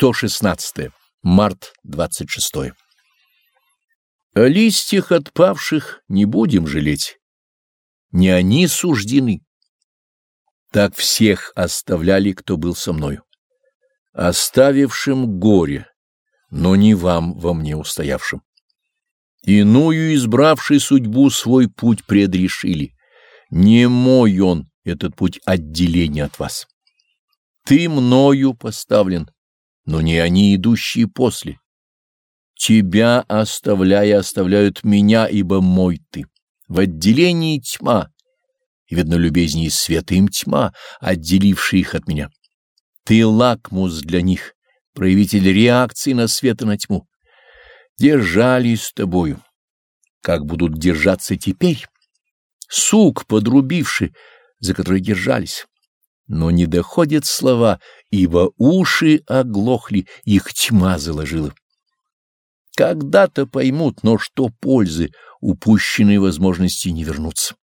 116. Март 26. О листьях отпавших не будем жалеть. Не они суждены. Так всех оставляли, кто был со мною. Оставившим горе, но не вам во мне устоявшим. Иную избравший судьбу свой путь предрешили. Не мой он, этот путь отделения от вас. Ты мною поставлен, но не они, идущие после. Тебя, оставляя, оставляют меня, ибо мой ты. В отделении тьма, и, видно, любезнее света им тьма, отделившая их от меня. Ты лакмус для них, проявитель реакции на свет и на тьму. Держались с тобою. Как будут держаться теперь? Сук подрубивший, за который держались но не доходят слова, ибо уши оглохли, их тьма заложила. Когда-то поймут, но что пользы, упущенные возможности не вернутся.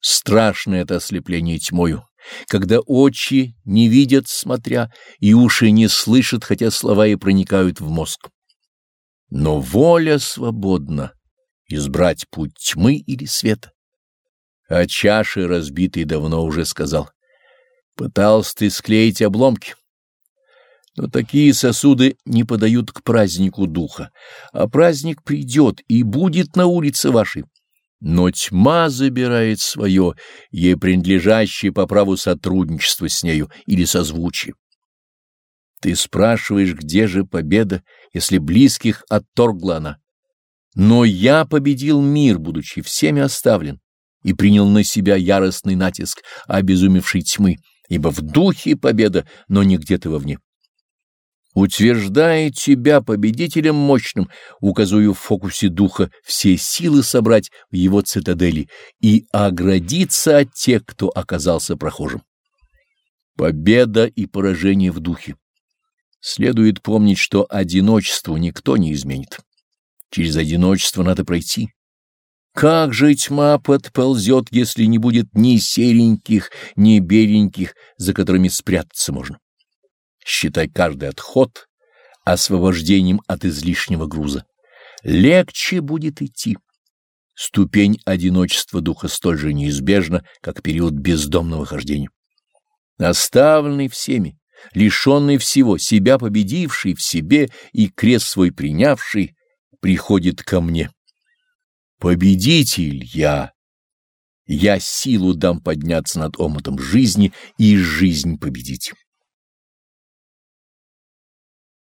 Страшное это ослепление тьмою, когда очи не видят, смотря, и уши не слышат, хотя слова и проникают в мозг. Но воля свободна избрать путь тьмы или света. О чаше разбитой давно уже сказал. Пытался ты склеить обломки. Но такие сосуды не подают к празднику духа, а праздник придет и будет на улице вашей. Но тьма забирает свое, ей принадлежащее по праву сотрудничества с нею или созвучие. Ты спрашиваешь, где же победа, если близких отторгла она. Но я победил мир, будучи всеми оставлен, и принял на себя яростный натиск обезумевшей тьмы, ибо в духе победа, но не где-то вовне. Утверждая тебя победителем мощным, указую в фокусе духа все силы собрать в его цитадели и оградиться от тех, кто оказался прохожим. Победа и поражение в духе. Следует помнить, что одиночеству никто не изменит. Через одиночество надо пройти. Как же тьма подползет, если не будет ни сереньких, ни беленьких, за которыми спрятаться можно? Считай каждый отход освобождением от излишнего груза. Легче будет идти. Ступень одиночества духа столь же неизбежна, как период бездомного хождения. Оставленный всеми, лишенный всего, себя победивший в себе и крест свой принявший, приходит ко мне Победитель я. Я силу дам подняться над омутом жизни и жизнь победить.